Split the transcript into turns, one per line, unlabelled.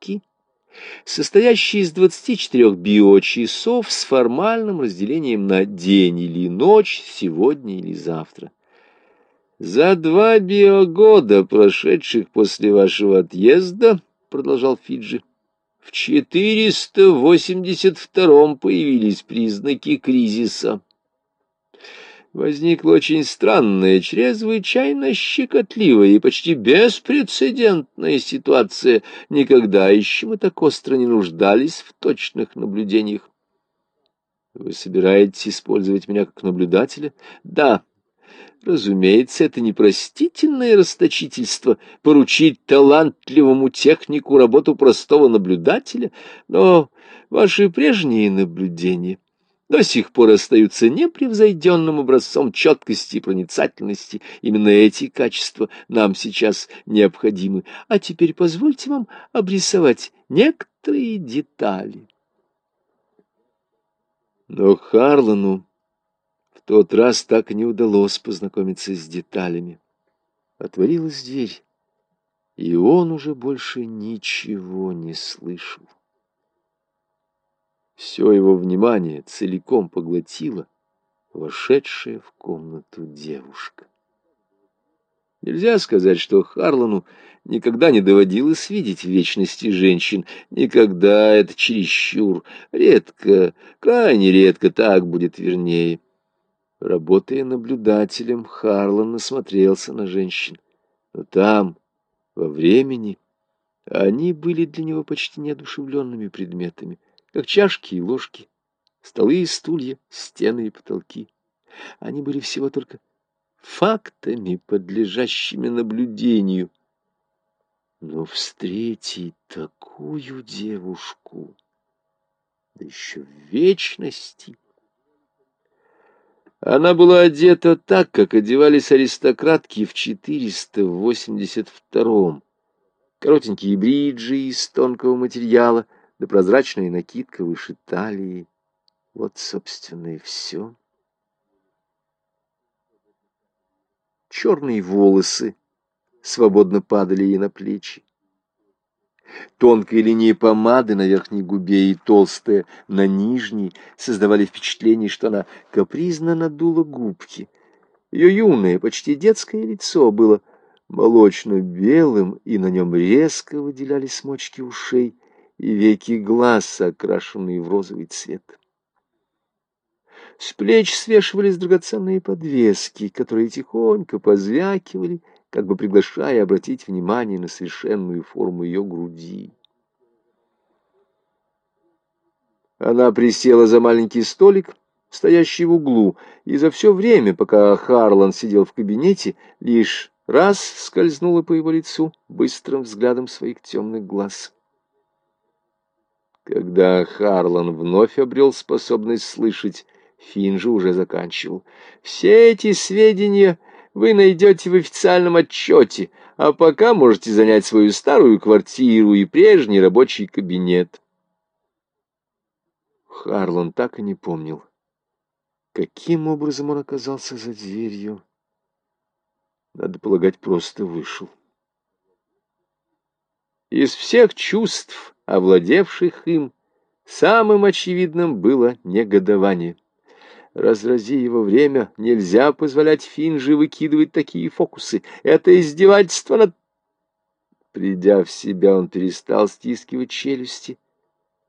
сутки, состоящий из 24 биочасов с формальным разделением на день или ночь, сегодня или завтра. За два биогода, прошедших после вашего отъезда, продолжал Фиджи, в 482-м появились признаки кризиса возникла очень странная, чрезвычайно щекотливая и почти беспрецедентная ситуация. Никогда еще мы так остро не нуждались в точных наблюдениях. Вы собираетесь использовать меня как наблюдателя? Да. Разумеется, это непростительное расточительство поручить талантливому технику работу простого наблюдателя, но ваши прежние наблюдения — до сих пор остаются непревзойденным образцом четкости и проницательности. Именно эти качества нам сейчас необходимы. А теперь позвольте вам обрисовать некоторые детали. Но Харлану в тот раз так не удалось познакомиться с деталями. Отворилась дверь, и он уже больше ничего не слышал. Все его внимание целиком поглотила вошедшая в комнату девушка. Нельзя сказать, что Харлану никогда не доводилось видеть вечности женщин. Никогда это чересчур. Редко, крайне редко так будет вернее. Работая наблюдателем, Харлан насмотрелся на женщин. Но там, во времени, они были для него почти неодушевленными предметами — как чашки и ложки, столы и стулья, стены и потолки. Они были всего только фактами, подлежащими наблюдению. Но встретить такую девушку, да еще вечности... Она была одета так, как одевались аристократки в 482-м. Коротенькие бриджи из тонкого материала — да прозрачная накидка выше талии. Вот, собственно, и все. Черные волосы свободно падали ей на плечи. Тонкая линия помады на верхней губе и толстая на нижней создавали впечатление, что она капризно надула губки. Ее юное, почти детское лицо было молочно-белым, и на нем резко выделялись мочки ушей и веки глаз, окрашенные в розовый цвет. С плеч свешивались драгоценные подвески, которые тихонько позвякивали, как бы приглашая обратить внимание на совершенную форму ее груди. Она присела за маленький столик, стоящий в углу, и за все время, пока Харлан сидел в кабинете, лишь раз скользнула по его лицу быстрым взглядом своих темных глаз. Когда Харлан вновь обрел способность слышать, Финн уже заканчивал. «Все эти сведения вы найдете в официальном отчете, а пока можете занять свою старую квартиру и прежний рабочий кабинет». Харлан так и не помнил, каким образом он оказался за дверью. Надо полагать, просто вышел. Из всех чувств овладевших им, самым очевидным было негодование. Разрази его время, нельзя позволять Финже выкидывать такие фокусы. Это издевательство над... Придя в себя, он перестал стискивать челюсти